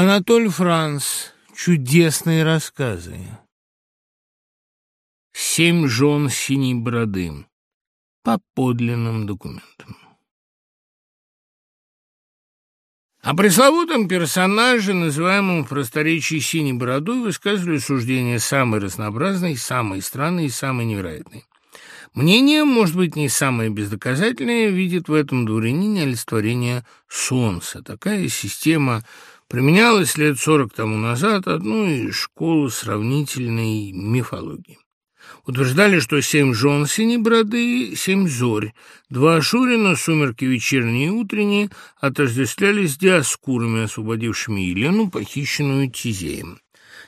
Анатоль Франц. Чудесные рассказы. Семь жен синей бороды. По подлинным документам. О пресловутом персонаже, называемом в просторечии «синей бородой», высказывали суждения самые разнообразные, самые странные и самые невероятные. Мнение, может быть, не самое бездоказательное, видит в этом дворянине олицетворение солнца. Такая система применялась лет сорок тому назад одной из школ сравнительной мифологии. Утверждали, что семь жен синей бороды, семь зорь. Два Шурина, сумерки вечерние и утренние, отождествлялись диаскурами, освободившими Елену, похищенную Тизеем.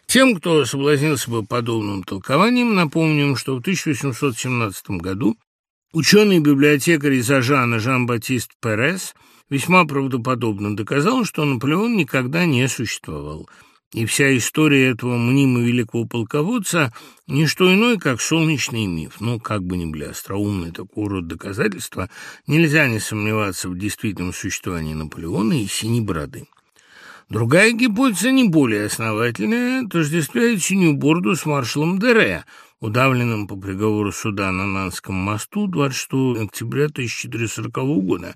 Тем, кто соблазнился бы подобным толкованием, напомним, что в 1817 году ученый-библиотекарь из Ажана Жан-Батист Перес весьма правдоподобно доказал, что Наполеон никогда не существовал – и вся история этого мнимо великого полководца – не что иное, как солнечный миф. Ну, как бы ни были остроумны такого рода доказательства, нельзя не сомневаться в действительном существовании Наполеона и синей бороды. Другая гипотеза, не более основательная, тождествляет синюю бороду с маршалом Дере – удавленным по приговору суда на Нанском мосту 26 октября 1440 года.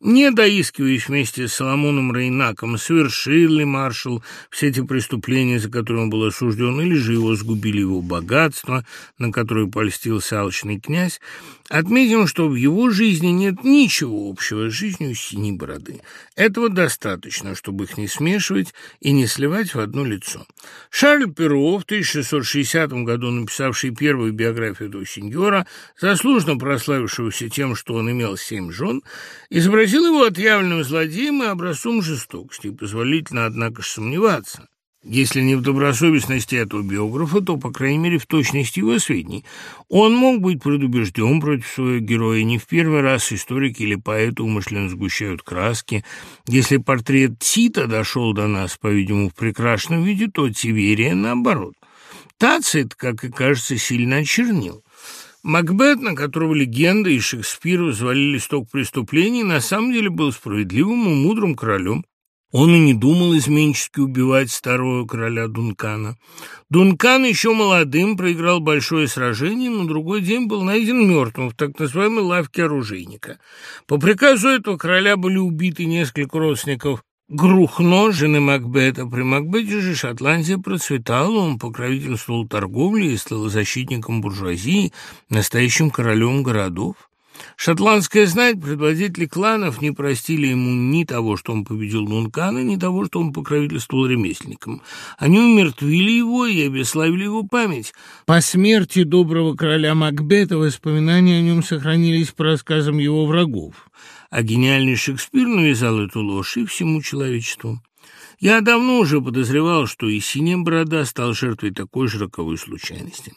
Не доискиваясь вместе с Соломоном Рейнаком, совершил ли маршал все эти преступления, за которые он был осужден, или же его сгубили его богатство, на которое польстился алчный князь, отметим, что в его жизни нет ничего общего с жизнью синей бороды. Этого достаточно, чтобы их не смешивать и не сливать в одно лицо. Шарль Перо в 1660 году написавший первую биографию этого сеньора, заслуженно прославившегося тем, что он имел семь жен, изобразил его отъявленным злодеем и образцом жестокости, позволительно, однако же, сомневаться. Если не в добросовестности этого биографа, то, по крайней мере, в точности его сведений. Он мог быть предубежден против своего героя. Не в первый раз историки или поэты умышленно сгущают краски. Если портрет Тита дошел до нас, по-видимому, в прекрасном виде, то Тиверия наоборот. Тацит, как и кажется, сильно очернил. Макбет, на которого легенда и Шекспир взвалили сток преступлений, на самом деле был справедливым и мудрым королем. Он и не думал изменчески убивать старого короля Дункана. Дункан еще молодым проиграл большое сражение, но другой день был найден мертвым в так называемой лавке оружейника. По приказу этого короля были убиты несколько родственников Грухно, жены Макбета. При Макбете же Шотландия процветала, он покровительствовал торговле и стал защитником буржуазии, настоящим королем городов. Шотландская знать, предводители кланов не простили ему ни того, что он победил Дункана, ни того, что он покровительствовал ремесленникам. Они умертвили его и обеславили его память. По смерти доброго короля Макбета воспоминания о нем сохранились по рассказам его врагов а гениальный Шекспир навязал эту ложь и всему человечеству. Я давно уже подозревал, что и Синяя Борода стал жертвой такой же роковой случайности.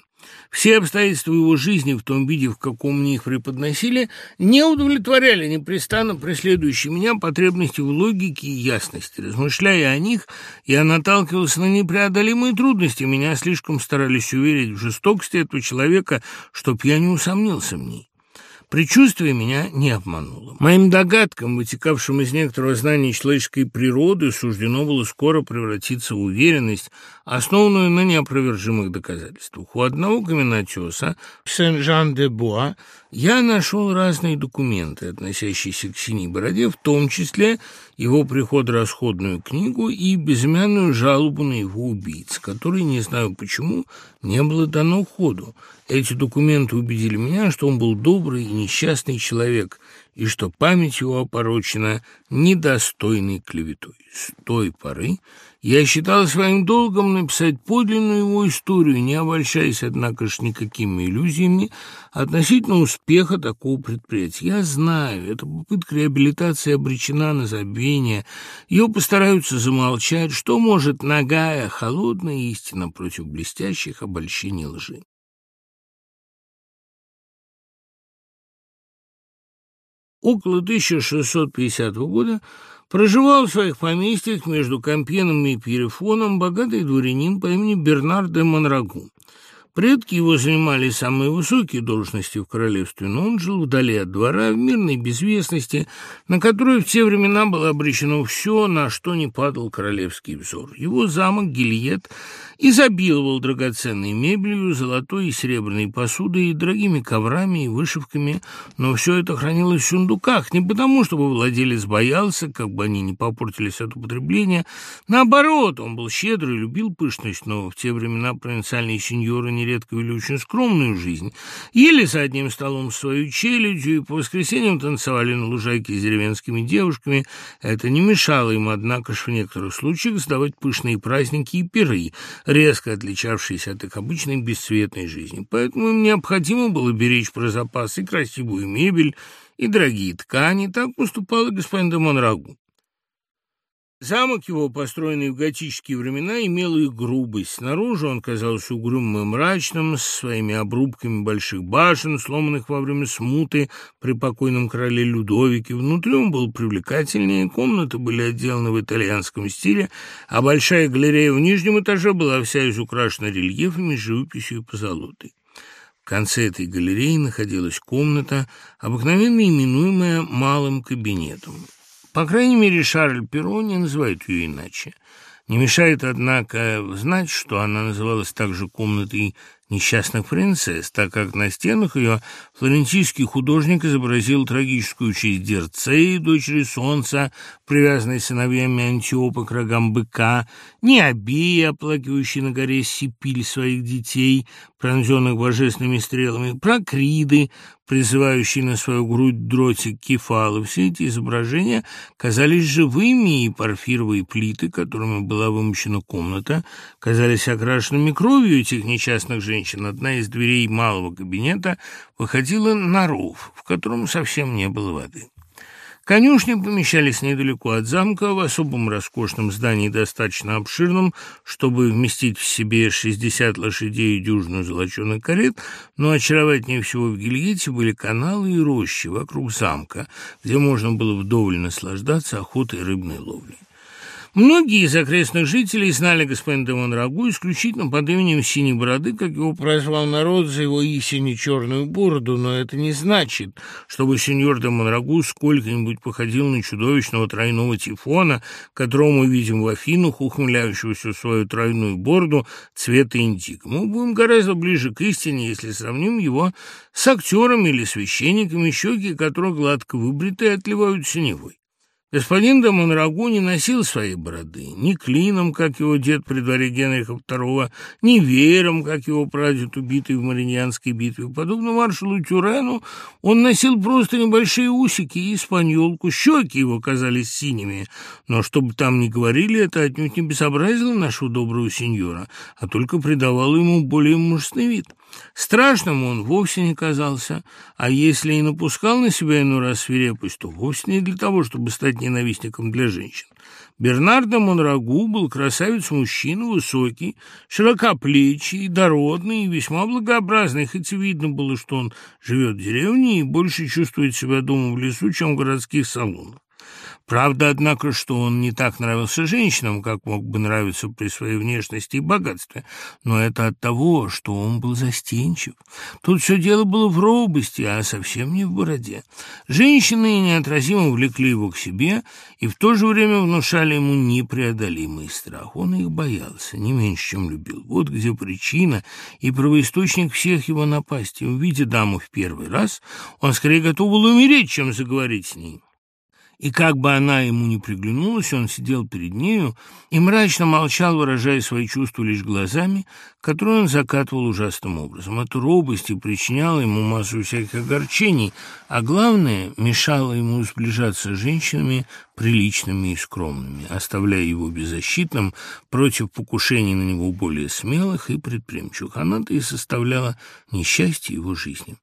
Все обстоятельства его жизни в том виде, в каком мне их преподносили, не удовлетворяли непрестанно преследующие меня потребности в логике и ясности. Размышляя о них, я наталкивался на непреодолимые трудности. Меня слишком старались уверить в жестокости этого человека, чтоб я не усомнился в ней. Предчувствие меня не обмануло. Моим догадкам, вытекавшим из некоторого знания человеческой природы, суждено было скоро превратиться в уверенность, основанную на неопровержимых доказательствах. У одного каменотеса, Сен-Жан-де-Буа, я нашел разные документы, относящиеся к синей бороде, в том числе его приход-расходную книгу и безымянную жалобу на его убийц, которой, не знаю почему, не было дано ходу. Эти документы убедили меня, что он был добрый и несчастный человек, и что память его опорочена недостойной клеветой. С той поры я считал своим долгом написать подлинную его историю, не обольщаясь, однако ж, никакими иллюзиями относительно успеха такого предприятия. Я знаю, эта попытка реабилитации обречена на забвение. Ее постараются замолчать. Что может ногая, холодная истина против блестящих обольщений лжи? Около 1650 года Проживал в своих поместьях между Кампеном и Перефоном богатый дворянин по имени Бернар де Монрагу. Предки его занимали самые высокие должности в королевстве, но он жил вдали от двора, в мирной безвестности, на которую в те времена было обречено все, на что не падал королевский взор. Его замок Гильет изобиловал драгоценной мебелью, золотой и серебряной посудой, дорогими коврами и вышивками, но все это хранилось в сундуках, не потому, чтобы владелец боялся, как бы они не попортились от употребления. Наоборот, он был щедрый, любил пышность, но в те времена провинциальные сеньоры нередко вели очень скромную жизнь. Ели за одним столом свою челядью и по воскресеньям танцевали на лужайке с деревенскими девушками. Это не мешало им, однако ж, в некоторых случаях сдавать пышные праздники и пиры, резко отличавшиеся от их обычной бесцветной жизни. Поэтому им необходимо было беречь про запас и красивую мебель, и дорогие ткани. Так поступал и господин де Монрагу. Замок его, построенный в готические времена, имел и грубость. Снаружи он казался угрюмым и мрачным, с своими обрубками больших башен, сломанных во время смуты при покойном короле Людовике. Внутри он был привлекательнее, комнаты были отделаны в итальянском стиле, а большая галерея в нижнем этаже была вся изукрашена рельефами, живописью и позолотой. В конце этой галереи находилась комната, обыкновенно именуемая «малым кабинетом». По крайней мере, Шарль Перро не называет ее иначе. Не мешает, однако, знать, что она называлась также комнатой несчастных принцесс, так как на стенах ее флорентийский художник изобразил трагическую честь Дерцеи, дочери Солнца, привязанной сыновьями Антиопа к рогам быка, Необеи, оплакивающей на горе Сипиль своих детей, пронзенных божественными стрелами, Прокриды, призывающие на свою грудь дротик кефалы. Все эти изображения казались живыми, и порфировые плиты, которыми была вымощена комната, казались окрашенными кровью этих несчастных женщин. Одна из дверей малого кабинета выходила на ров, в котором совсем не было воды. Конюшни помещались недалеко от замка, в особом роскошном здании, достаточно обширном, чтобы вместить в себе 60 лошадей и дюжину золоченых карет, но очаровательнее всего в Гильете были каналы и рощи вокруг замка, где можно было вдоволь наслаждаться охотой и рыбной ловлей. Многие из окрестных жителей знали господина де Монрагу исключительно под именем Синей Бороды, как его прозвал народ за его истине черную бороду, но это не значит, чтобы сеньор де Монрагу сколько-нибудь походил на чудовищного тройного тифона, которого мы видим в Афинах, ухмыляющегося в свою тройную бороду цвета индиго. Мы будем гораздо ближе к истине, если сравним его с актерами или священниками, щеки которых гладко выбриты и отливают синевой. Господин де Монрагу не носил своей бороды, ни клином, как его дед при дворе Генриха II, ни веером, как его прадед, убитый в Мариньянской битве. Подобно маршалу Тюрену, он носил просто небольшие усики и испаньолку, щеки его казались синими. Но, чтобы там ни говорили, это отнюдь не безобразило нашего доброго сеньора, а только придавало ему более мужественный вид. Страшным он вовсе не казался, а если и напускал на себя иной раз свирепость, то вовсе не для того, чтобы стать ненавистником для женщин. Бернардо Монрагу был красавец-мужчина, высокий, широкоплечий, дородный и весьма благообразный, хоть и видно было, что он живет в деревне и больше чувствует себя дома в лесу, чем в городских салонах. Правда, однако, что он не так нравился женщинам, как мог бы нравиться при своей внешности и богатстве, но это от того, что он был застенчив. Тут все дело было в робости, а совсем не в бороде. Женщины неотразимо влекли его к себе и в то же время внушали ему непреодолимый страх. Он их боялся, не меньше, чем любил. Вот где причина и правоисточник всех его напастей. Увидя даму в первый раз, он скорее готов был умереть, чем заговорить с ней. И как бы она ему ни приглянулась, он сидел перед нею и мрачно молчал, выражая свои чувства лишь глазами, которые он закатывал ужасным образом. Эта робость и причиняла ему массу всяких огорчений, а главное, мешала ему сближаться с женщинами приличными и скромными, оставляя его беззащитным против покушений на него более смелых и предприимчивых. Она-то и составляла несчастье его жизни.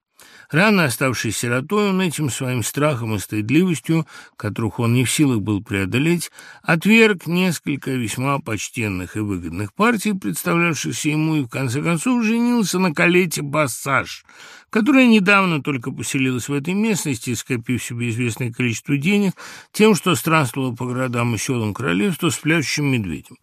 Рано оставшись сиротой, он этим своим страхом и стыдливостью, которых он не в силах был преодолеть, отверг несколько весьма почтенных и выгодных партий, представлявшихся ему, и в конце концов женился на Калете Бассаж, которая недавно только поселилась в этой местности, скопив себе известное количество денег, тем, что странствовала по городам и селам королевства с пляшущим медведем.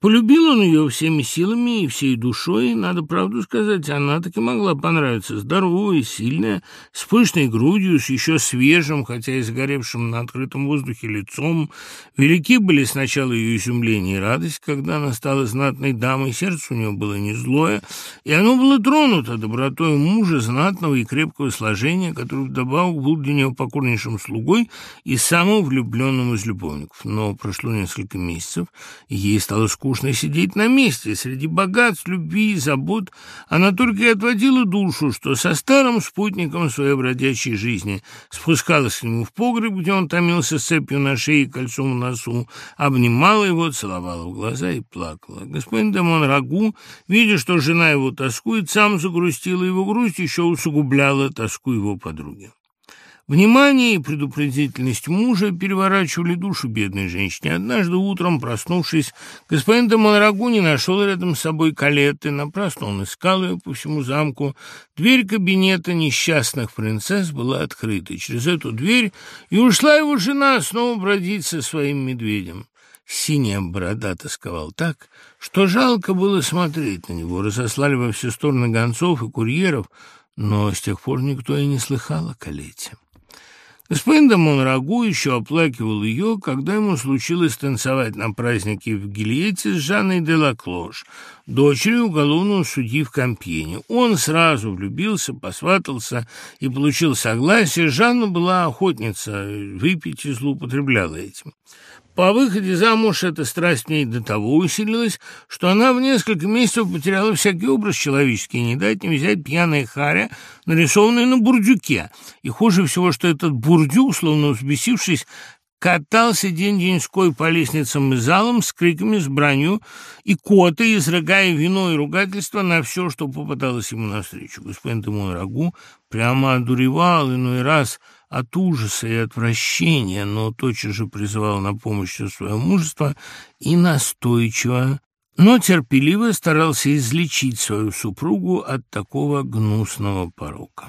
Полюбил он ее всеми силами и всей душой, и, надо правду сказать, она таки могла понравиться. Здоровая, сильная, с пышной грудью, с еще свежим, хотя и сгоревшим на открытом воздухе лицом. Велики были сначала ее изумление и радость, когда она стала знатной дамой, сердце у нее было не злое, и оно было тронуто добротой мужа, знатного и крепкого сложения, который вдобавок был для нее покорнейшим слугой и самым влюбленным из любовников. Но прошло несколько месяцев, и ей стало скучно скучно сидеть на месте. Среди богатств, любви и забот она только и отводила душу, что со старым спутником своей бродячей жизни спускалась к нему в погреб, где он томился с цепью на шее и кольцом в носу, обнимала его, целовала в глаза и плакала. Господин Демон Рагу, видя, что жена его тоскует, сам загрустила его грусть, еще усугубляла тоску его подруги. Внимание и предупредительность мужа переворачивали душу бедной женщине. Однажды утром, проснувшись, господин де Монрагу не нашел рядом с собой калеты. Напрасно он искал ее по всему замку. Дверь кабинета несчастных принцесс была открыта. Через эту дверь и ушла его жена снова бродить со своим медведем. Синяя борода тосковал так, что жалко было смотреть на него. Разослали во все стороны гонцов и курьеров, но с тех пор никто и не слыхал о Калете. Господин де Монрагу еще оплакивал ее, когда ему случилось танцевать на празднике в Гильете с Жанной де Лаклош, дочерью уголовного судьи в Кампьене. Он сразу влюбился, посватался и получил согласие. Жанна была охотница, выпить и злоупотребляла этим. По выходе замуж эта страсть в ней до того усилилась, что она в несколько месяцев потеряла всякий образ человеческий, не дать не взять пьяная харя, нарисованная на бурдюке. И хуже всего, что этот бурдюк, словно взбесившись, катался день-деньской по лестницам и залам с криками, с бранью и коты, изрыгая вино и ругательство на все, что попадалось ему навстречу. Господин Тимон Рагу прямо одуревал иной раз – от ужаса и отвращения, но тотчас же призывал на помощь свое мужество и настойчиво, но терпеливо старался излечить свою супругу от такого гнусного порока.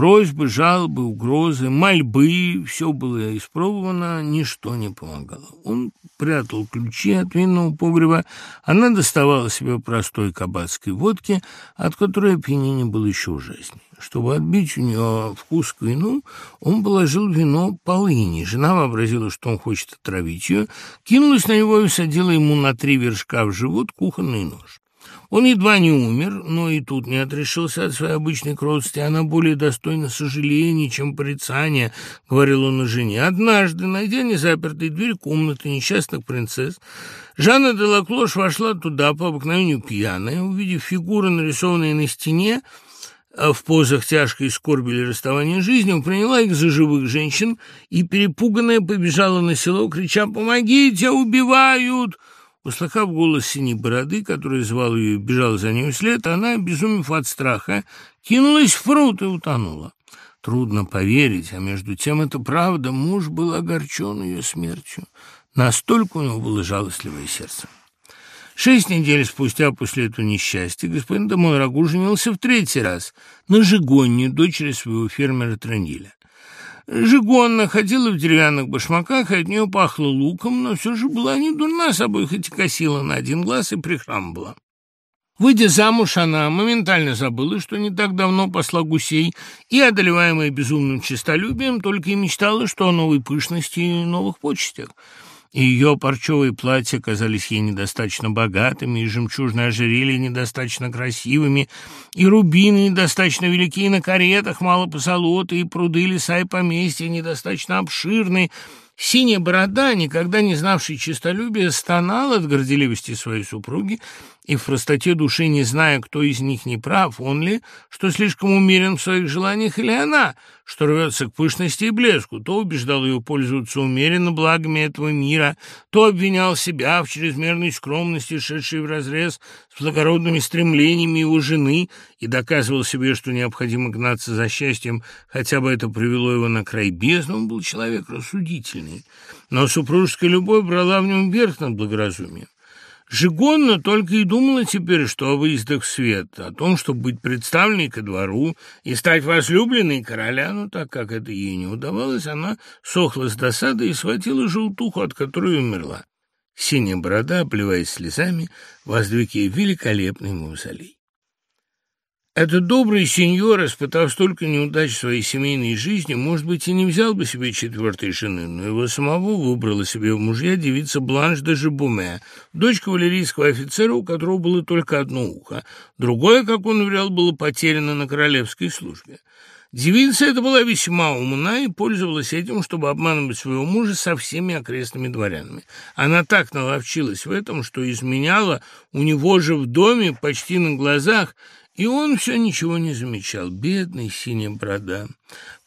Просьбы, жалобы, угрозы, мольбы — все было испробовано, ничто не помогало. Он прятал ключи от винного погреба, она доставала себе простой кабацкой водки, от которой опьянение было еще ужаснее. Чтобы отбить у нее вкус к вину, он положил вино полыни. Жена вообразила, что он хочет отравить ее, кинулась на него и садила ему на три вершка в живот кухонный нож. Он едва не умер, но и тут не отрешился от своей обычной кротости. Она более достойна сожаления, чем порицания, — говорил он о жене. Однажды, найдя незапертые дверь комнаты несчастных принцесс, Жанна де Лаклош вошла туда по обыкновению пьяная, увидев фигуры, нарисованные на стене, а в позах тяжкой скорби или расставания жизни, приняла их за живых женщин и, перепуганная, побежала на село, крича «Помогите! Убивают!» Услыхав голос синей бороды, который звал ее и бежал за ней вслед, она, обезумев от страха, кинулась в пруд и утонула. Трудно поверить, а между тем это правда, муж был огорчен ее смертью. Настолько у него было жалостливое сердце. Шесть недель спустя после этого несчастья господин Домонрагу женился в третий раз на Жигонне, дочери своего фермера Транdiля. Жигонна ходила в деревянных башмаках, и от нее пахло луком, но все же была не дурна собой, хоть и косила на один глаз и прихрамывала. Выйдя замуж, она моментально забыла, что не так давно посла гусей, и, одолеваемая безумным честолюбием, только и мечтала, что о новой пышности и новых почестях и ее парчевые платья казались ей недостаточно богатыми, и жемчужные ожерелья недостаточно красивыми, и рубины недостаточно велики, и на каретах мало позолоты, и пруды, леса и поместья недостаточно обширные, Синяя борода, никогда не знавший честолюбия, стонал от горделивости своей супруги и в простоте души, не зная, кто из них не прав, он ли, что слишком умерен в своих желаниях, или она, что рвется к пышности и блеску, то убеждал ее пользоваться умеренно благами этого мира, то обвинял себя в чрезмерной скромности, шедшей вразрез с благородными стремлениями его жены, и доказывал себе, что необходимо гнаться за счастьем, хотя бы это привело его на край бездны, он был человек рассудительный. Но супружеская любовь брала в нем верх над благоразумием. Жигонна только и думала теперь, что о выездах в свет, о том, чтобы быть представленной ко двору и стать возлюбленной короля, но так как это ей не удавалось, она сохла с досады и схватила желтуху, от которой умерла. Синяя борода, обливаясь слезами, воздвиг ей великолепный мавзолей. Этот добрый сеньор, испытав столько неудач в своей семейной жизни, может быть, и не взял бы себе четвертой жены, но его самого выбрала себе в мужья девица Бланш де Жебуме, дочь кавалерийского офицера, у которого было только одно ухо, другое, как он уверял, было потеряно на королевской службе. Девица эта была весьма умна и пользовалась этим, чтобы обманывать своего мужа со всеми окрестными дворянами. Она так наловчилась в этом, что изменяла у него же в доме почти на глазах – и он все ничего не замечал. Бедный синяя борода.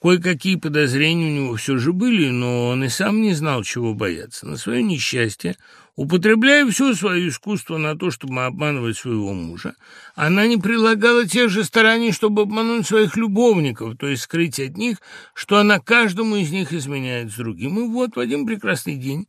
Кое-какие подозрения у него все же были, но он и сам не знал, чего бояться. На свое несчастье, употребляя все свое искусство на то, чтобы обманывать своего мужа, она не прилагала тех же стараний, чтобы обмануть своих любовников, то есть скрыть от них, что она каждому из них изменяет с другим. И вот в один прекрасный день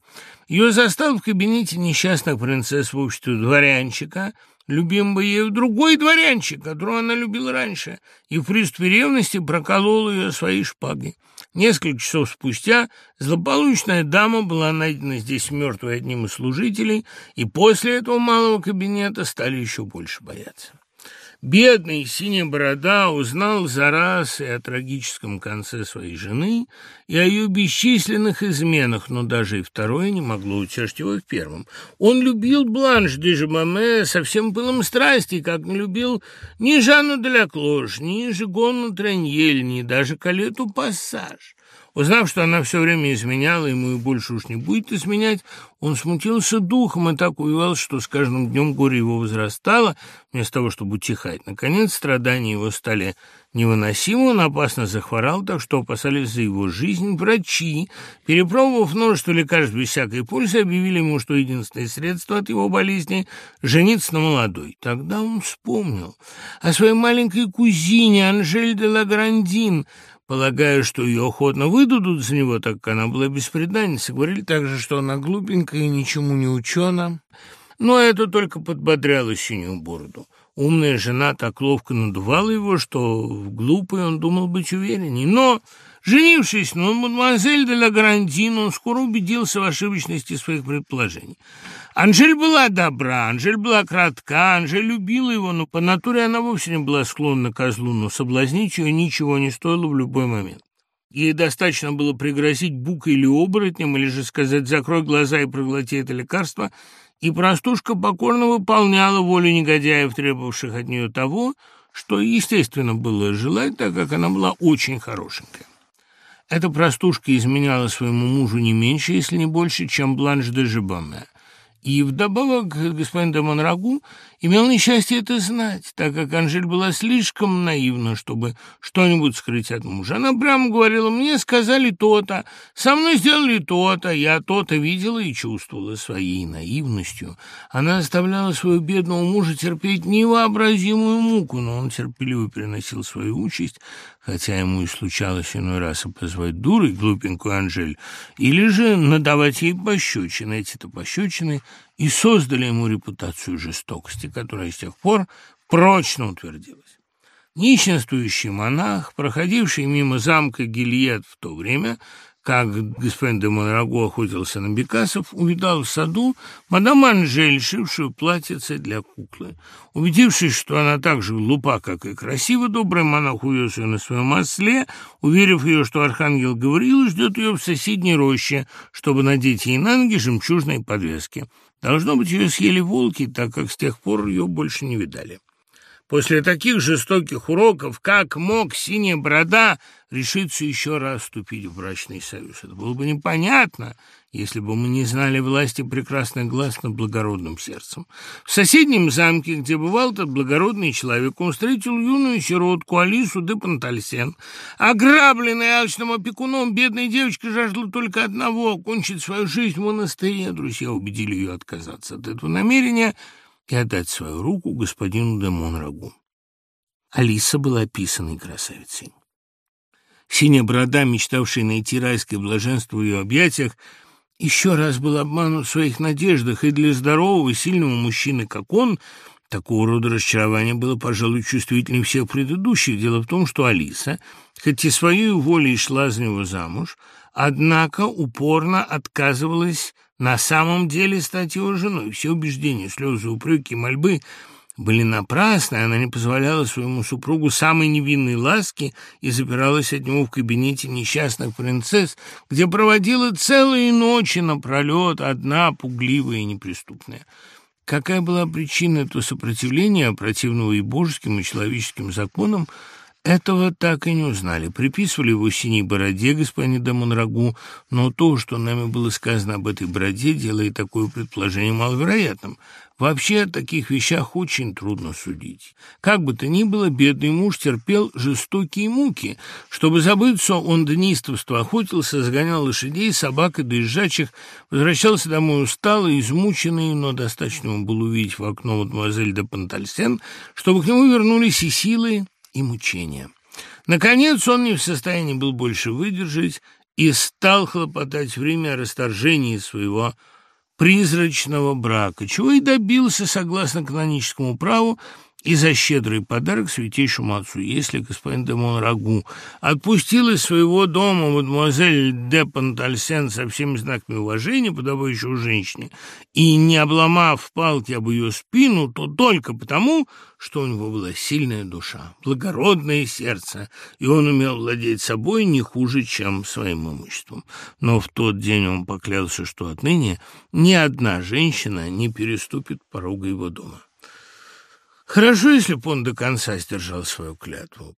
ее застал в кабинете несчастных принцесс в обществе дворянчика – любим бы ею другой дворянчик, которого она любила раньше, и в приступе ревности проколол ее своей шпагой. Несколько часов спустя злополучная дама была найдена здесь мертвой одним из служителей, и после этого малого кабинета стали еще больше бояться. Бедный синяя борода узнал за раз и о трагическом конце своей жены, и о ее бесчисленных изменах, но даже и второе не могло утешить его в первом. Он любил Бланш де Жемаме со всем пылом страсти, как не любил ни Жанну де ля Клош, ни Жигонну Траньель, ни даже Калету Пассаж. Узнав, что она все время изменяла ему и больше уж не будет изменять, он смутился духом и так увивался, что с каждым днем горе его возрастало, вместо того, чтобы утихать. Наконец, страдания его стали невыносимы, он опасно захворал, так что опасались за его жизнь. Врачи, перепробовав множество лекарств без всякой пользы, объявили ему, что единственное средство от его болезни – жениться на молодой. Тогда он вспомнил о своей маленькой кузине Анжель де Лаграндин – Полагаю, что ее охотно выдадут за него, так как она была беспреданницей. Говорили также, что она глупенькая и ничему не учена. Но это только подбодряло синюю бороду. Умная жена так ловко надувала его, что в глупой он думал быть уверенней. Но, женившись на мадемуазель де ла Грандин, он скоро убедился в ошибочности своих предположений. Анжель была добра, Анжель была кратка, Анжель любила его, но по натуре она вовсе не была склонна к козлу, но соблазнить ее ничего не стоило в любой момент. Ей достаточно было пригрозить букой или оборотнем, или же сказать «закрой глаза и проглоти это лекарство», и простушка покорно выполняла волю негодяев, требовавших от нее того, что, естественно, было желать, так как она была очень хорошенькая. Эта простушка изменяла своему мужу не меньше, если не больше, чем Бланш де Жибоме. И вдобавок господин де Монрагу имел несчастье это знать, так как Анжель была слишком наивна, чтобы что-нибудь скрыть от мужа. Она прямо говорила, мне сказали то-то, со мной сделали то-то, я то-то видела и чувствовала своей наивностью. Она оставляла своего бедного мужа терпеть невообразимую муку, но он терпеливо переносил свою участь, хотя ему и случалось иной раз позвать дурой глупенькую Анжель, или же надавать ей пощечины. Эти-то пощечины и создали ему репутацию жестокости, которая с тех пор прочно утвердилась. Нищенствующий монах, проходивший мимо замка Гильет в то время, как господин де Монраго охотился на бекасов, увидал в саду мадам Анжель, шившую платьице для куклы. Убедившись, что она так же глупа, как и красива, добрый монах увез ее на своем осле, уверив ее, что архангел Гавриил ждет ее в соседней роще, чтобы надеть ей на ноги жемчужные подвески. Должно быть, ее съели волки, так как с тех пор ее больше не видали. После таких жестоких уроков, как мог синяя борода решиться еще раз вступить в брачный союз? Это было бы непонятно, если бы мы не знали власти прекрасных глаз над благородным сердцем. В соседнем замке, где бывал этот благородный человек, он встретил юную сиротку Алису де Пантальсен. Ограбленная алчным опекуном, бедная девочка жаждала только одного — окончить свою жизнь в монастыре. Друзья убедили ее отказаться от этого намерения — и отдать свою руку господину де Монрагу. Алиса была описанной красавицей. Синяя борода, мечтавшая найти райское блаженство в ее объятиях, еще раз был обманут в своих надеждах, и для здорового, сильного мужчины, как он, Такого рода разочарование было, пожалуй, чувствительнее всех предыдущих. Дело в том, что Алиса, хоть и своей волей шла за него замуж, однако упорно отказывалась на самом деле стать его женой. Все убеждения, слезы, упреки, мольбы были напрасны, она не позволяла своему супругу самой невинной ласки и запиралась от него в кабинете несчастных принцесс, где проводила целые ночи напролет, одна, пугливая и неприступная. Какая была причина этого сопротивления, противного и божеским, и человеческим законам, этого так и не узнали. Приписывали его синей бороде господину де Монрагу, но то, что нами было сказано об этой бороде, делает такое предположение маловероятным. Вообще о таких вещах очень трудно судить. Как бы то ни было, бедный муж терпел жестокие муки. Чтобы забыться, он до охотился, загонял лошадей, собак и доезжачих, возвращался домой усталый, измученный, но достаточно ему было увидеть в окно мадемуазель де Пантальсен, чтобы к нему вернулись и силы, и мучения. Наконец он не в состоянии был больше выдержать и стал хлопотать время о расторжении своего призрачного брака, чего и добился согласно каноническому праву и за щедрый подарок святейшему отцу, если господин де Монрагу отпустил из своего дома мадемуазель де Пантальсен со всеми знаками уважения, подобающего женщине, и не обломав палки об ее спину, то только потому, что у него была сильная душа, благородное сердце, и он умел владеть собой не хуже, чем своим имуществом. Но в тот день он поклялся, что отныне ни одна женщина не переступит порога его дома. Хорошо, если бы он до конца сдержал свою клятву.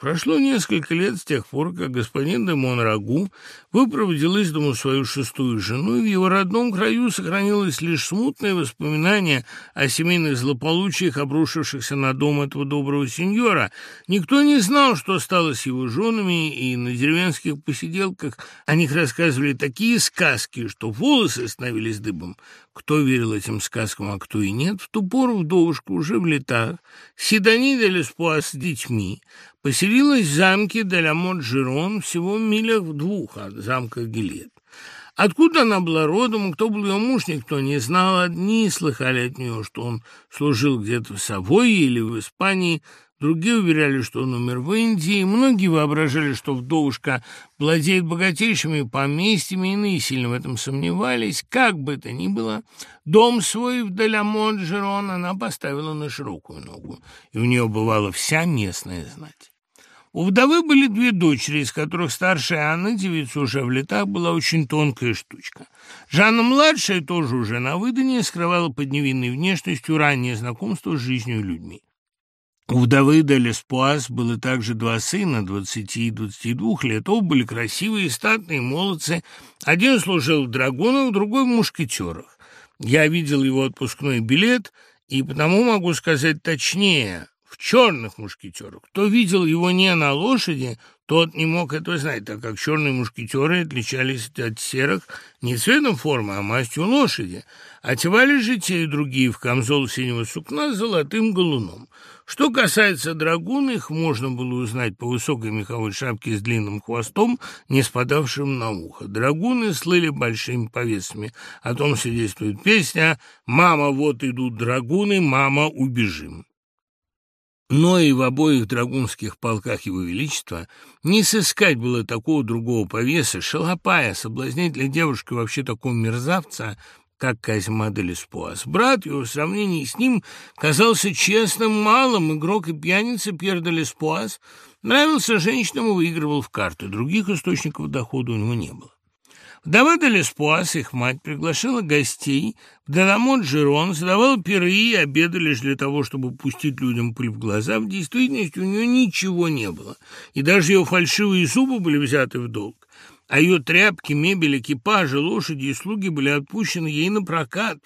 Прошло несколько лет с тех пор, как господин де Монрагу выпроводил из дому свою шестую жену, и в его родном краю сохранилось лишь смутное воспоминание о семейных злополучиях, обрушившихся на дом этого доброго сеньора. Никто не знал, что стало с его женами, и на деревенских посиделках о них рассказывали такие сказки, что волосы становились дыбом. Кто верил этим сказкам, а кто и нет, в ту пору вдовушка уже в летах, Сидони де Леспуа с детьми, поселилась в замке Делямот-Жирон всего милях в двух от замка Гилет. Откуда она была родом, кто был ее муж, никто не знал. Одни слыхали от нее, что он служил где-то в Савойе или в Испании, Другие уверяли, что он умер в Индии. Многие воображали, что вдовушка владеет богатейшими поместьями, иные сильно в этом сомневались. Как бы то ни было, дом свой в Делямон-Жерон она поставила на широкую ногу, и у нее бывала вся местная знать. У вдовы были две дочери, из которых старшая Анна, девица уже в летах, была очень тонкая штучка. Жанна-младшая, тоже уже на выданье, скрывала под невинной внешностью раннее знакомство с жизнью и людьми. У вдовы де было также два сына, двадцати и двадцати двух лет. Оба были красивые, статные, молодцы. Один служил в драгунах, другой в мушкетерах. Я видел его отпускной билет, и потому могу сказать точнее, в черных мушкетерах. Кто видел его не на лошади, тот не мог этого знать, так как черные мушкетеры отличались от серых не цветом формы, а мастью лошади. Отевали же те и другие в камзол синего сукна с золотым галуном. Что касается драгун, их можно было узнать по высокой меховой шапке с длинным хвостом, не спадавшим на ухо. Драгуны слыли большими повесами. О том свидетельствует песня «Мама, вот идут драгуны, мама, убежим». Но и в обоих драгунских полках его величества не сыскать было такого другого повеса, шалопая, соблазнять для девушки вообще такого мерзавца, как Козьма де Леспуас. Брат его в сравнении с ним казался честным малым. Игрок и пьяница Пьер де Леспуас нравился женщинам и выигрывал в карты. Других источников дохода у него не было. Вдова де Леспуас, их мать, приглашала гостей в Деламот Жирон, задавала пиры и обеды лишь для того, чтобы пустить людям пыль в глаза. В действительности у нее ничего не было, и даже ее фальшивые зубы были взяты в долг а ее тряпки, мебель, экипажи, лошади и слуги были отпущены ей на прокат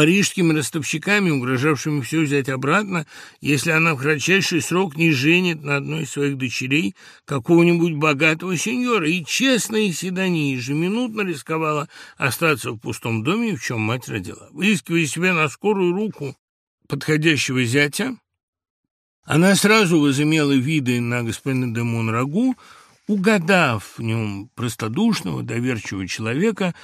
парижскими ростовщиками, угрожавшими все взять обратно, если она в кратчайший срок не женит на одной из своих дочерей какого-нибудь богатого сеньора. И честная Седани ежеминутно рисковала остаться в пустом доме, в чем мать родила. Выискивая себе на скорую руку подходящего зятя, она сразу возымела виды на господина де Монрагу, угадав в нем простодушного, доверчивого человека,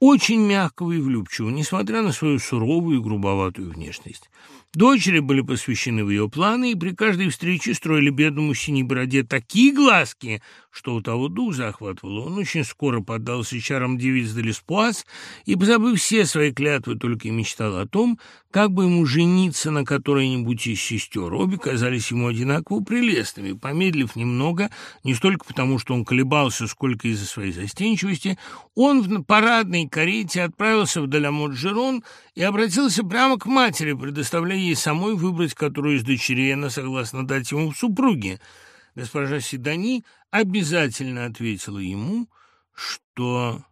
очень мягкого и влюбчивого, несмотря на свою суровую и грубоватую внешность. Дочери были посвящены в ее планы, и при каждой встрече строили бедному синей бороде такие глазки, что у того дух захватывало. Он очень скоро поддался чарам девиц де Леспуас и, позабыв все свои клятвы, только и мечтал о том, как бы ему жениться на которой-нибудь из сестер. Обе казались ему одинаково прелестными. Помедлив немного, не столько потому, что он колебался, сколько из-за своей застенчивости, он в парадной карете отправился в Далямот-Жерон и обратился прямо к матери, предоставляя ей самой выбрать, которую из дочерей она согласна дать ему в супруге. Госпожа Седани обязательно ответила ему, что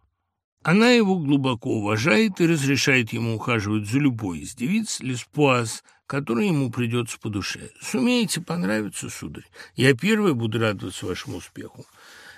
она его глубоко уважает и разрешает ему ухаживать за любой из девиц Леспуаз, которая ему придется по душе. Сумеете понравиться, сударь? Я первая буду радоваться вашему успеху.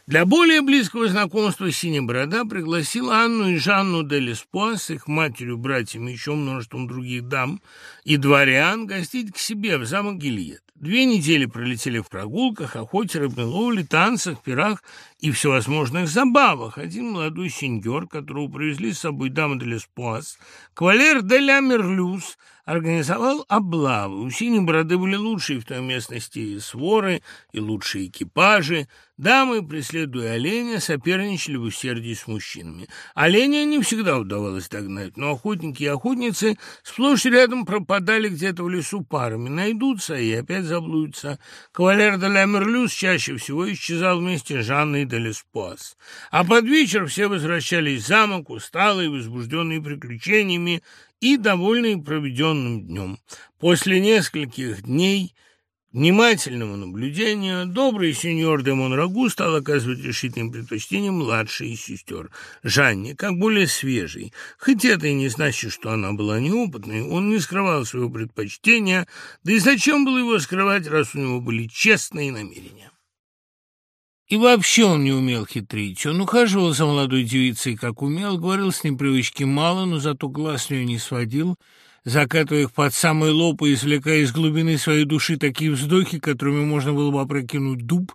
Для более близкого знакомства Синяя Борода пригласил Анну и Жанну де Леспуа их матерью, братьями еще множеством других дам и дворян гостить к себе в замок Гильет. Две недели пролетели в прогулках, охоте, рыбной танцах, пирах и всевозможных забавах. Один молодой сеньор, которого привезли с собой дамы де Леспуас, кавалер де ля Мерлюс, организовал облаву. У Синей Бороды были лучшие в той местности своры и лучшие экипажи. Дамы, преследуя оленя, соперничали в усердии с мужчинами. Оленя не всегда удавалось догнать, но охотники и охотницы сплошь рядом пропадали где-то в лесу парами, найдутся и опять заблудятся. Кавалер де ля Мерлюс чаще всего исчезал вместе с Жанной де Леспуас. А под вечер все возвращались в замок, усталые, возбужденные приключениями и довольные проведенным днем. После нескольких дней внимательного наблюдения добрый сеньор де Монрагу стал оказывать решительным предпочтение младшей сестер, Жанне, как более свежей. Хоть это и не значит, что она была неопытной, он не скрывал своего предпочтения, да и зачем было его скрывать, раз у него были честные намерения. И вообще он не умел хитрить. Он ухаживал за молодой девицей, как умел, говорил с ним привычки мало, но зато глаз с нее не сводил, закатывая их под самый лоб и извлекая из глубины своей души такие вздохи, которыми можно было бы опрокинуть дуб,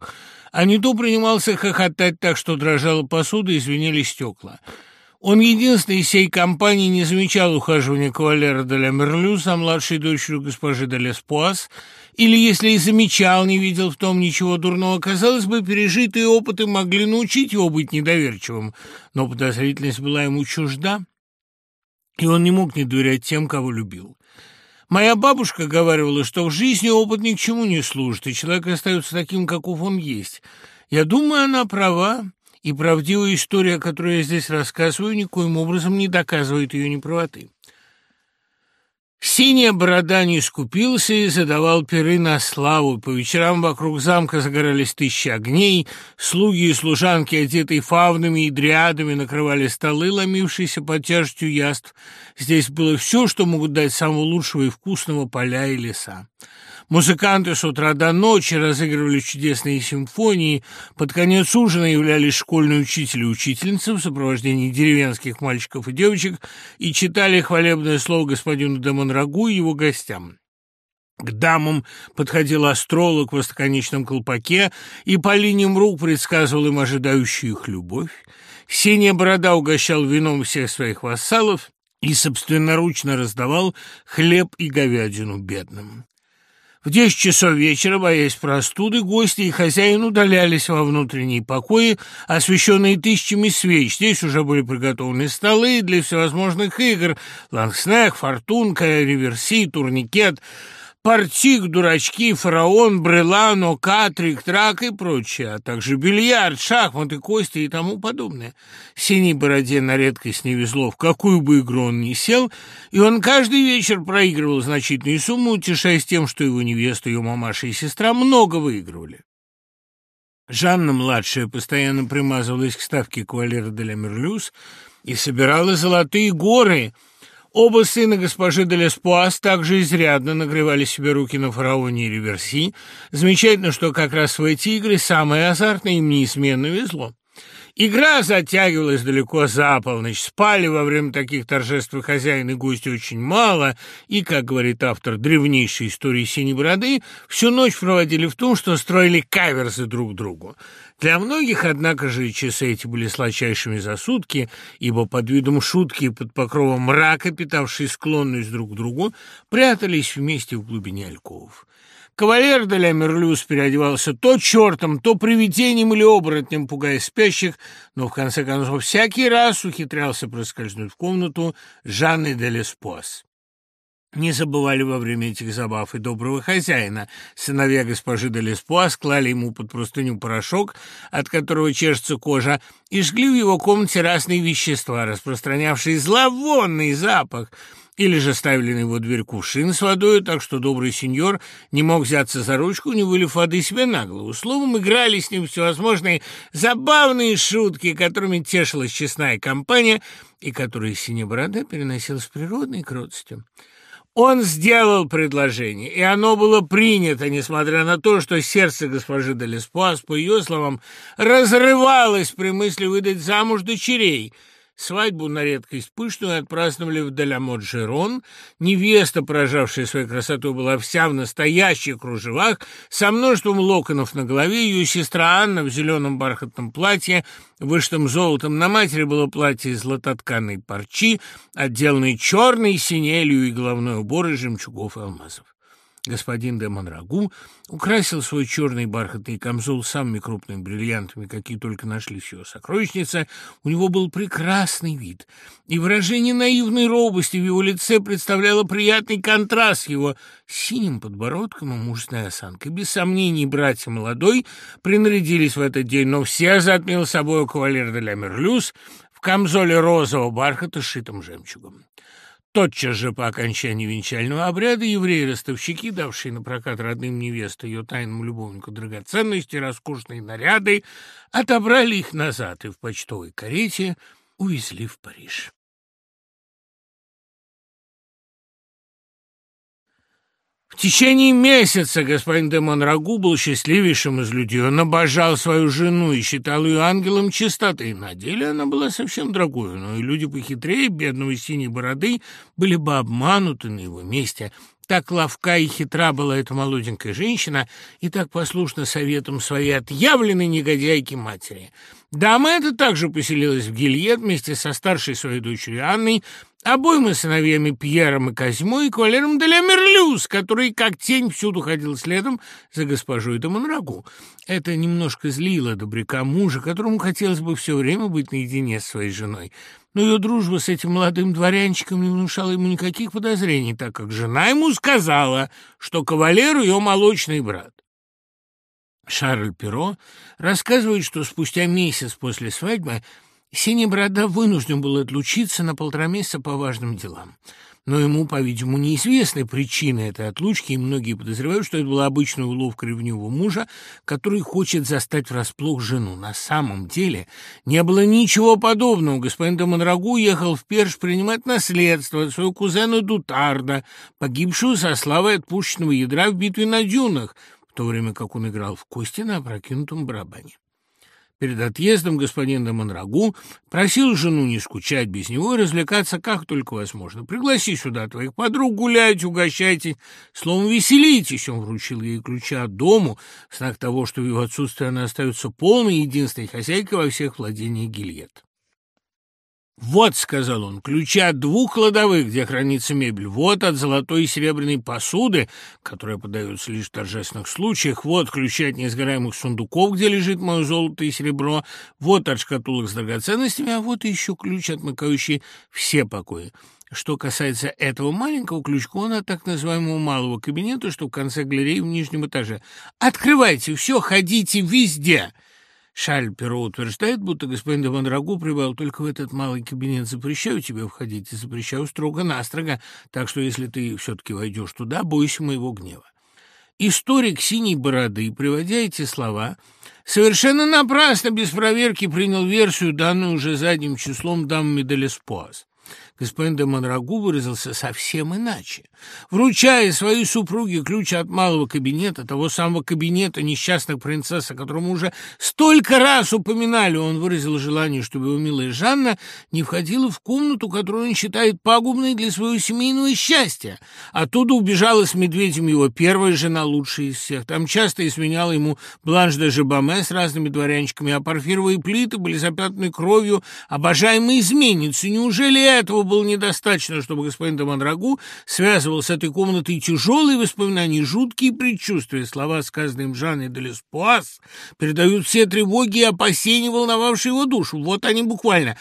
а не то принимался хохотать так, что дрожала посуда и звенели стекла. Он единственный из всей компании не замечал ухаживания кавалера де за младшей дочерью госпожи де Леспуас, или, если и замечал, не видел в том ничего дурного, казалось бы, пережитые опыты могли научить его быть недоверчивым, но подозрительность была ему чужда, и он не мог не доверять тем, кого любил. Моя бабушка говорила, что в жизни опыт ни к чему не служит, и человек остается таким, каков он есть. Я думаю, она права, и правдивая история, которую я здесь рассказываю, никоим образом не доказывает ее неправоты. Синяя борода не скупился и задавал пиры на славу. По вечерам вокруг замка загорались тысячи огней, слуги и служанки, одетые фавнами и дриадами, накрывали столы, ломившиеся под тяжестью яств. Здесь было все, что могут дать самого лучшего и вкусного поля и леса. Музыканты с утра до ночи разыгрывали чудесные симфонии, под конец ужина являлись школьные учители и учительницы в сопровождении деревенских мальчиков и девочек и читали хвалебное слово господину де Монрагу и его гостям. К дамам подходил астролог в остроконечном колпаке и по линиям рук предсказывал им ожидающую их любовь. Синяя борода угощал вином всех своих вассалов и собственноручно раздавал хлеб и говядину бедным. В десять часов вечера, боясь простуды, гости и хозяин удалялись во внутренние покои, освещенные тысячами свеч. Здесь уже были приготовлены столы для всевозможных игр — лангснех, фортунка, реверси, турникет — Партик, дурачки, фараон, брелано, катрик, трак и прочее, а также бильярд, шахматы, кости и тому подобное. Синей бороде на редкость не везло, в какую бы игру он ни сел, и он каждый вечер проигрывал значительные суммы, утешаясь тем, что его невеста, ее мамаша и сестра много выигрывали. Жанна-младшая постоянно примазывалась к ставке кавалера де ля Мерлюс и собирала золотые горы — Оба сына госпожи де Леспуас также изрядно нагревали себе руки на фараоне и реверси. Замечательно, что как раз в эти игры самое азартное им неизменно везло. Игра затягивалась далеко за полночь. Спали во время таких торжеств хозяин и гости очень мало, и, как говорит автор древнейшей истории Синей Бороды, всю ночь проводили в том, что строили каверзы друг другу. Для многих, однако же, часы эти были сладчайшими за сутки, ибо под видом шутки и под покровом мрака, питавшие склонность друг к другу, прятались вместе в глубине альков. Кавалер де ля Мерлюз переодевался то чертом, то привидением или оборотнем, пугая спящих, но, в конце концов, всякий раз ухитрялся проскользнуть в комнату Жанны де Леспуас. Не забывали во время этих забав и доброго хозяина. Сыновья госпожи де Леспуас клали ему под простыню порошок, от которого чешется кожа, и жгли в его комнате разные вещества, распространявшие зловонный запах — или же ставили на его дверь кувшин с водой, так что добрый сеньор не мог взяться за ручку, не вылив воды себе на голову. Словом, играли с ним всевозможные забавные шутки, которыми тешилась честная компания, и которые Синеборода переносил с природной кротостью. Он сделал предложение, и оно было принято, несмотря на то, что сердце госпожи Делеспуас, по ее словам, разрывалось при мысли выдать замуж дочерей — Свадьбу на редкость пышную отпраздновали в Далямот-Жерон. Невеста, поражавшая своей красотой, была вся в настоящих кружевах, со множеством локонов на голове. Ее сестра Анна в зеленом бархатном платье, вышитом золотом. На матери было платье из златотканной парчи, отделанной черной синелью и головной убор из жемчугов и алмазов. Господин де Монрагу украсил свой черный бархатный камзол самыми крупными бриллиантами, какие только нашлись в его сокровищнице. У него был прекрасный вид, и выражение наивной робости в его лице представляло приятный контраст его синим подбородком и мужественной осанкой. Без сомнений, братья молодой принарядились в этот день, но все затмил собой кавалер де ля Мерлюз в камзоле розового бархата, сшитым жемчугом. Тотчас же по окончании венчального обряда евреи-ростовщики, давшие на прокат родным невесты ее тайному любовнику драгоценности, роскошные наряды, отобрали их назад и в почтовой карете увезли в Париж. В течение месяца господин де Монрагу был счастливейшим из людей. Он обожал свою жену и считал ее ангелом чистоты. На деле она была совсем другой, но и люди похитрее бедного синей бороды были бы обмануты на его месте. Так ловка и хитра была эта молоденькая женщина и так послушна советам своей отъявленной негодяйки матери. Дама эта также поселилась в Гильет вместе со старшей своей дочерью Анной, обоими сыновьями Пьером и Козьмой и кавалером де ля Мерлюз, который как тень всюду ходил следом за госпожой де Монрагу. Это немножко злило добряка мужа, которому хотелось бы все время быть наедине с своей женой. Но ее дружба с этим молодым дворянчиком не внушала ему никаких подозрений, так как жена ему сказала, что кавалер ее молочный брат. Шарль Перо рассказывает, что спустя месяц после свадьбы Синий Борода вынужден был отлучиться на полтора месяца по важным делам. Но ему, по-видимому, неизвестны причины этой отлучки, и многие подозревают, что это была обычная уловка ревнивого мужа, который хочет застать врасплох жену. На самом деле не было ничего подобного. Господин де Монрагу ехал в Перш принимать наследство от своего кузена Дутарда, погибшего со славой отпущенного ядра в битве на дюнах, в то время как он играл в кости на опрокинутом барабане. Перед отъездом господин де Монрагу просил жену не скучать без него и развлекаться как только возможно. «Пригласи сюда твоих подруг, гулять, угощайте, словом, веселитесь». Он вручил ей ключи от дому, знак того, что в его отсутствие она остается полной единственной хозяйкой во всех владениях Гильет. «Вот», — сказал он, — «ключи от двух кладовых, где хранится мебель, вот от золотой и серебряной посуды, которая подается лишь в торжественных случаях, вот ключи от несгораемых сундуков, где лежит мое золото и серебро, вот от шкатулок с драгоценностями, а вот еще ключ, отмыкающий все покои». Что касается этого маленького ключка, так называемого малого кабинета, что в конце галереи в нижнем этаже. «Открывайте все, ходите везде!» Шарль Перо утверждает, будто господин де Монрагу прибавил только в этот малый кабинет. Запрещаю тебе входить и запрещаю строго-настрого, так что если ты все-таки войдешь туда, бойся моего гнева. Историк «Синей бороды», приводя эти слова, совершенно напрасно, без проверки, принял версию, данную уже задним числом дамами де Леспуаз. господин де Монрагу выразился совсем иначе. Вручая своей супруге ключ от малого кабинета, того самого кабинета несчастных принцесс, о котором уже столько раз упоминали, он выразил желание, чтобы его милая Жанна не входила в комнату, которую он считает пагубной для своего семейного счастья. Оттуда убежала с медведем его первая жена, лучшая из всех. Там часто изменяла ему Бланш де Жабаме с разными дворянчиками, а парфировые плиты были запятнаны кровью обожаемой изменницы. Неужели этого было недостаточно, чтобы господин де Мондрагу связывал с этой комнатой тяжелые воспоминания, жуткие предчувствия? Слова, сказанные им Жанне де Леспуас, передают все тревоги и опасения, волновавшие его душу. Вот они буквально.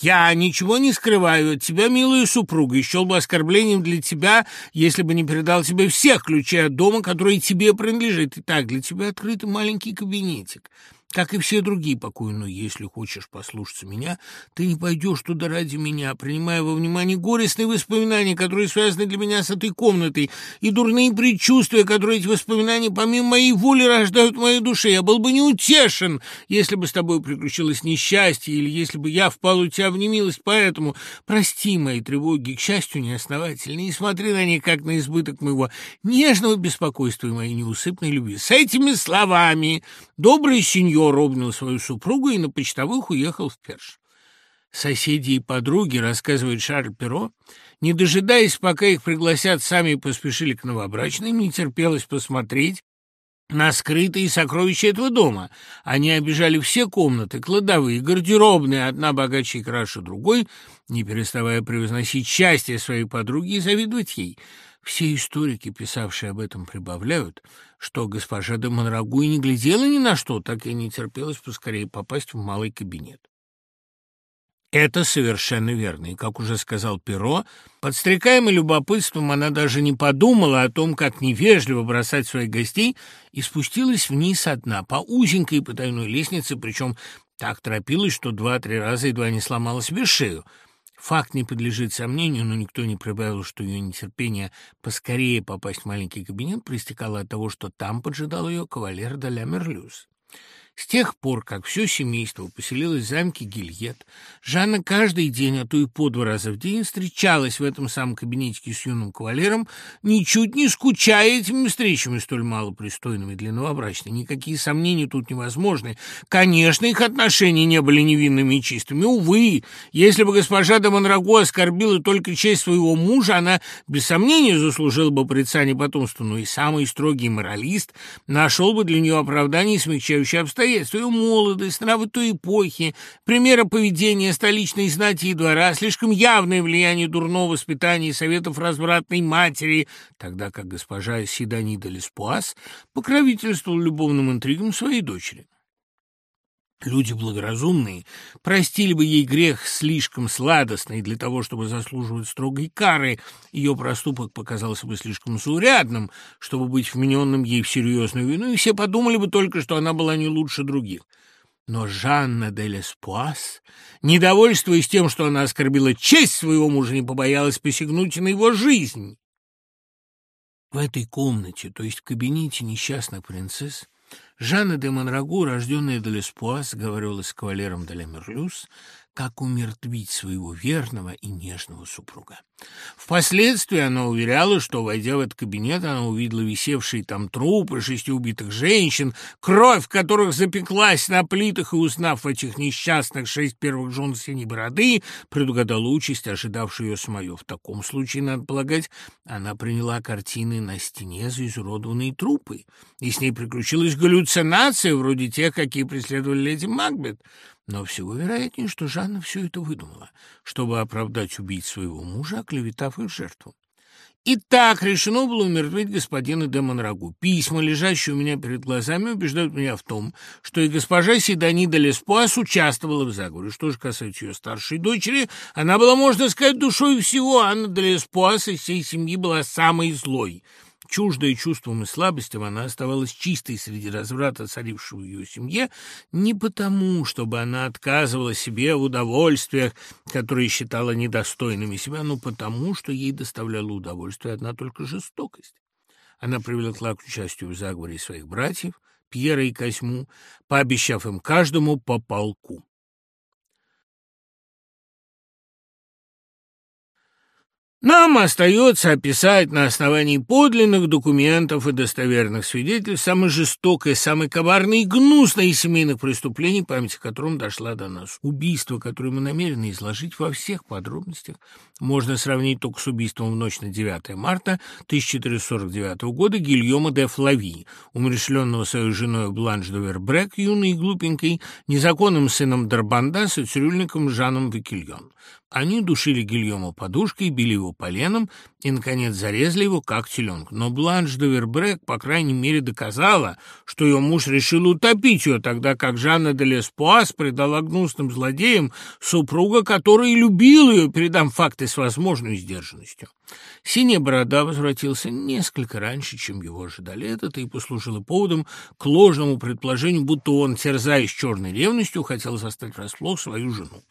«Я ничего не скрываю от тебя, милая супруга, и счел бы оскорблением для тебя, если бы не передал тебе всех ключей от дома, который тебе принадлежит. Итак, для тебя открытый маленький кабинетик». Как и все другие покои, но если хочешь послушаться меня, ты не пойдешь туда ради меня, принимая во внимание горестные воспоминания, которые связаны для меня с этой комнатой, и дурные предчувствия, которые эти воспоминания помимо моей воли рождают в моей душе. Я был бы неутешен, если бы с тобой приключилось несчастье, или если бы я впал у тебя в немилость, поэтому прости мои тревоги, к счастью, неосновательные, и смотри на них, как на избыток моего нежного беспокойства и моей неусыпной любви. С этими словами, добрый сеньор, Гио обнял свою супругу и на почтовых уехал в Перш. Соседи и подруги, рассказывает Шарль Перо, не дожидаясь, пока их пригласят, сами поспешили к новобрачным, не терпелось посмотреть на скрытые сокровища этого дома. Они обижали все комнаты, кладовые, гардеробные, одна богаче и краше другой, не переставая превозносить счастье своей подруги и завидовать ей. Все историки, писавшие об этом, прибавляют, что госпожа де Монрагу и не глядела ни на что, так и не терпелось поскорее попасть в малый кабинет. Это совершенно верно, и, как уже сказал Перо, подстрекаемый любопытством, она даже не подумала о том, как невежливо бросать своих гостей, и спустилась вниз одна, по узенькой потайной лестнице, причем так торопилась, что два-три раза едва не сломала себе шею. Факт не подлежит сомнению, но никто не прибавил, что ее нетерпение поскорее попасть в маленький кабинет проистекало от того, что там поджидал ее кавалер де ля. С тех пор, как все семейство поселилось в замке Гильет, Жанна каждый день, а то и по два раза в день, встречалась в этом самом кабинетике с юным кавалером, ничуть не скучая этими встречами, столь малопристойными для новобрачной. Никакие сомнения тут невозможны. Конечно, их отношения не были невинными и чистыми. Увы, если бы госпожа де Монраго оскорбила только честь своего мужа, она без сомнения заслужила бы порицание потомства, но и самый строгий моралист нашел бы для нее оправдание, смягчающее обстоятельства обстоятельства, ее молодость, нравы той эпохи, примеры поведения столичной знати и двора, слишком явное влияние дурного воспитания и советов развратной матери, тогда как госпожа Сидонида Леспуас покровительствовала любовным интригам своей дочери. Люди благоразумные простили бы ей грех слишком сладостный для того, чтобы заслуживать строгой кары. Ее проступок показался бы слишком заурядным, чтобы быть вмененным ей в серьезную вину, и все подумали бы только, что она была не лучше других. Но Жанна де Леспуас, недовольствуясь тем, что она оскорбила честь своего мужа, не побоялась посягнуть на его жизнь. В этой комнате, то есть в кабинете несчастных принцесс, Жанна де Монрагу, рожденная де Леспуас, говорила с кавалером де Мерлюс, как умертвить своего верного и нежного супруга. Впоследствии она уверяла, что, войдя в этот кабинет, она увидела висевшие там трупы шести убитых женщин, кровь которых запеклась на плитах, и, узнав этих несчастных шесть первых жен синей бороды, предугадала участь, ожидавшую ее самое. В таком случае, надо полагать, она приняла картины на стене за изуродованные трупы, и с ней приключилась галлюцинация, вроде тех, какие преследовали леди Макбет. Но всего вероятнее, что Жанна все это выдумала, чтобы оправдать убить своего мужа, оклеветав их жертву. И так решено было умертвить господина де Монрагу. Письма, лежащие у меня перед глазами, убеждают меня в том, что и госпожа Седонида Леспуас участвовала в заговоре. Что же касается ее старшей дочери, она была, можно сказать, душой всего. Анна де Леспуас из всей семьи была самой злой. Чуждая чувством и слабостям, она оставалась чистой среди разврата, царившего в ее семье, не потому, чтобы она отказывала себе в удовольствиях, которые считала недостойными себя, но потому, что ей доставляла удовольствие одна только жестокость. Она привлекла к участию в заговоре своих братьев, Пьера и Косьму, пообещав им каждому по полку. Нам остается описать на основании подлинных документов и достоверных свидетельств самое жестокое, самое коварное и гнусное из семейных преступлений, память о котором дошла до нас. Убийство, которое мы намерены изложить во всех подробностях, можно сравнить только с убийством в ночь на 9 марта 1449 года Гильома де Флави, умершленного своей женой Бланш де Вербрек, юной и глупенькой, незаконным сыном Дарбандаса, цирюльником Жаном Викильон. Они душили Гильома подушкой, били его поленом и, наконец, зарезали его, как теленка. Но Бланш де Вербрек, по крайней мере, доказала, что ее муж решил утопить ее, тогда как Жанна де Леспуас предала гнусным злодеям супруга, который любил ее, передам факты с возможной сдержанностью. Синяя борода возвратился несколько раньше, чем его ожидали. Это и послужило поводом к ложному предположению, будто он, терзаясь черной ревностью, хотел застать врасплох свою жену.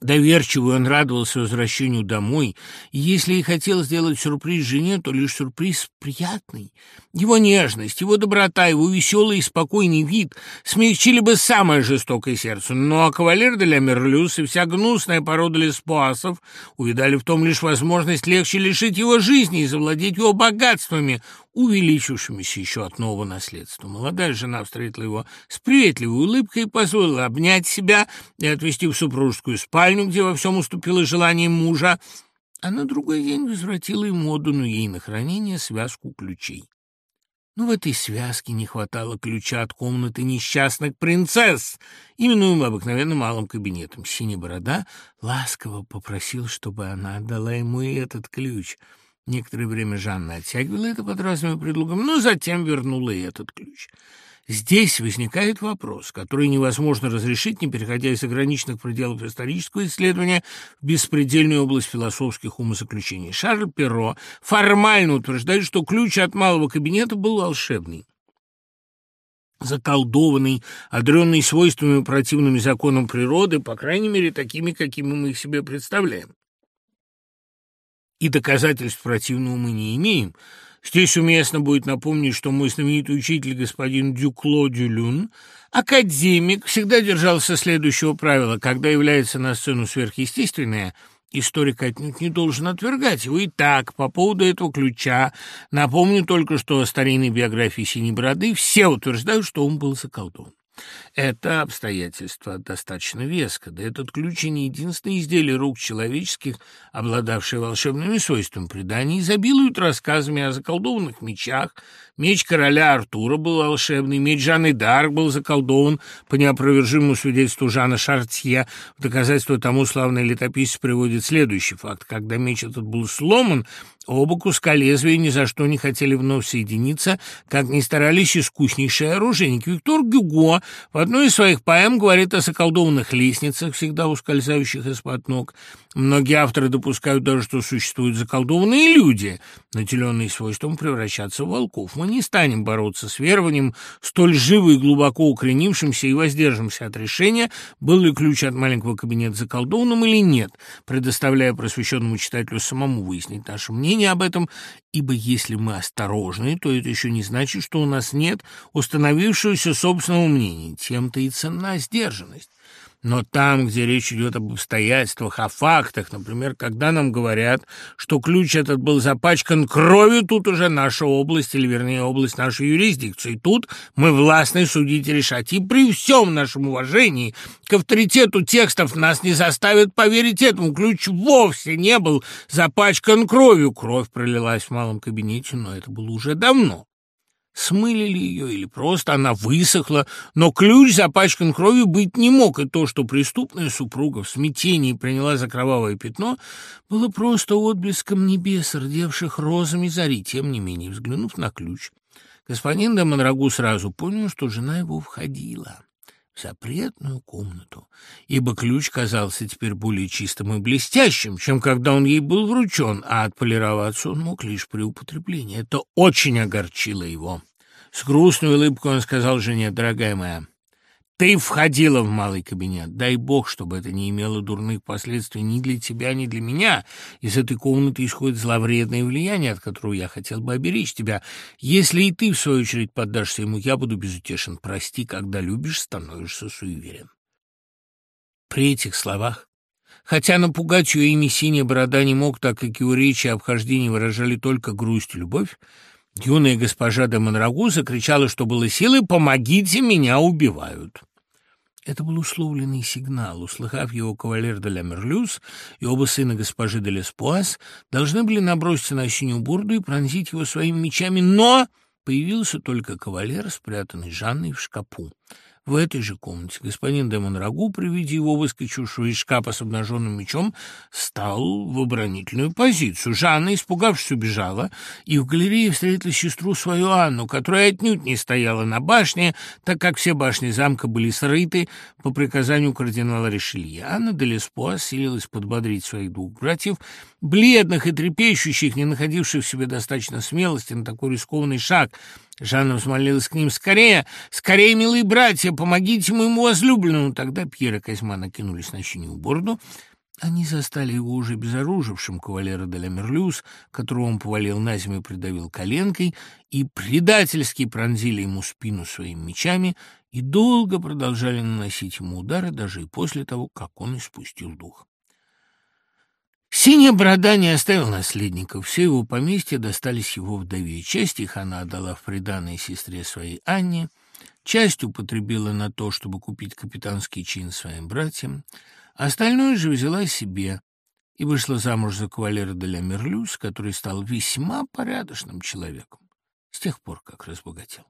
Доверчивый он радовался возвращению домой, и если и хотел сделать сюрприз жене, то лишь сюрприз приятный. Его нежность, его доброта, его веселый и спокойный вид смягчили бы самое жестокое сердце, но кавалер де ля Мерлюс и вся гнусная порода леспуасов увидали в том лишь возможность легче лишить его жизни и завладеть его богатствами, увеличившимися еще от нового наследства. Молодая жена встретила его с приветливой улыбкой и позволила обнять себя и отвезти в супружескую спальню, где во всем уступила желаниям мужа, а на другой день возвратила ему отданную ей на хранение связку ключей. Но в этой связке не хватало ключа от комнаты несчастных принцесс, именуемой обыкновенно малым кабинетом. Синяя борода ласково попросил, чтобы она отдала ему и этот ключ — Некоторое время Жанна оттягивала это под разными предлогами, но затем вернула и этот ключ. Здесь возникает вопрос, который невозможно разрешить, не переходя из ограниченных пределов исторического исследования в беспредельную область философских умозаключений. Шарль Перро формально утверждает, что ключ от малого кабинета был волшебный заколдованный, одаренный свойствами противными законам природы, по крайней мере, такими, какими мы их себе представляем и доказательств противного мы не имеем. Здесь уместно будет напомнить, что мой знаменитый учитель господин Дюкло Дюлюн, академик, всегда держался следующего правила. Когда является на сцену сверхъестественное, историк отнюдь не должен отвергать его. И так, по поводу этого ключа, напомню только, что старинной биографии Синей Бороды все утверждают, что он был заколдован. Это обстоятельство достаточно веско, да этот ключ и не единственное изделие рук человеческих, обладавшее волшебными свойствами. Предания изобилуют рассказами о заколдованных мечах. Меч короля Артура был волшебный, меч Жанны Д'Арк был заколдован по неопровержимому свидетельству Жана Шартье. В доказательство тому славный летописец приводит следующий факт. Когда меч этот был сломан, Оба куска лезвия ни за что не хотели вновь соединиться, как ни старались искуснейшие оружейники. Виктор Гюго в одной из своих поэм говорит о заколдованных лестницах, всегда ускользающих из-под ног. Многие авторы допускают даже, что существуют заколдованные люди, наделенные свойством превращаться в волков. Мы не станем бороться с верованием, столь живо и глубоко укоренившимся и воздержимся от решения, был ли ключ от маленького кабинета заколдованным или нет, предоставляя просвещенному читателю самому выяснить наше мнение об этом, ибо если мы осторожны, то это еще не значит, что у нас нет установившегося собственного мнения. Тем-то и ценна сдержанность. Но там, где речь идет об обстоятельствах, о фактах, например, когда нам говорят, что ключ этот был запачкан кровью, тут уже наша область, или вернее область нашей юрисдикции. Тут мы властны судить и решать. И при всем нашем уважении к авторитету текстов нас не заставят поверить этому. Ключ вовсе не был запачкан кровью. Кровь пролилась в малом кабинете, но это было уже давно смылили ее или просто она высохла, но ключ запачкан кровью быть не мог, и то, что преступная супруга в смятении приняла за кровавое пятно, было просто отблеском небес, рдевших розами зари. Тем не менее, взглянув на ключ, господин де сразу понял, что жена его входила запретную комнату, ибо ключ казался теперь более чистым и блестящим, чем когда он ей был вручен, а отполироваться он мог лишь при употреблении. Это очень огорчило его. С грустной улыбкой он сказал жене, «Дорогая моя, ты входила в малый кабинет. Дай бог, чтобы это не имело дурных последствий ни для тебя, ни для меня. Из этой комнаты исходит зловредное влияние, от которого я хотел бы оберечь тебя. Если и ты, в свою очередь, поддашься ему, я буду безутешен. Прости, когда любишь, становишься суеверен». При этих словах Хотя напугать ее имя «Синяя борода» не мог, так как его речи и обхождения выражали только грусть и любовь, юная госпожа де Монрагу закричала, что было силы «Помогите, меня убивают!» Это был условленный сигнал. Услыхав его, кавалер де ля Мерлюз и оба сына госпожи де Леспуас должны были наброситься на синюю бурду и пронзить его своими мечами, но появился только кавалер, спрятанный Жанной в шкапу. В этой же комнате господин де Монрагу, при виде его выскочившего из шкафа с обнаженным мечом, стал в оборонительную позицию. Жанна, испугавшись, убежала, и в галерее встретила сестру свою Анну, которая отнюдь не стояла на башне, так как все башни замка были срыты по приказанию кардинала Ришелье. Анна де Леспо осилилась подбодрить своих двух братьев, бледных и трепещущих, не находивших в себе достаточно смелости на такой рискованный шаг — Жанна взмолилась к ним «Скорее! Скорее, милые братья! Помогите моему возлюбленному!» Тогда Пьер и Козьма накинулись на синюю бороду. Они застали его уже безоружившим кавалера де Мерлюз, которого он повалил на землю и придавил коленкой, и предательски пронзили ему спину своими мечами и долго продолжали наносить ему удары, даже и после того, как он испустил дух. Синяя борода не оставил наследников. Все его поместья достались его вдове. Часть их она отдала в приданное сестре своей Анне, часть употребила на то, чтобы купить капитанский чин своим братьям, остальное же взяла себе и вышла замуж за кавалера де ля Мерлюс, который стал весьма порядочным человеком с тех пор, как разбогател.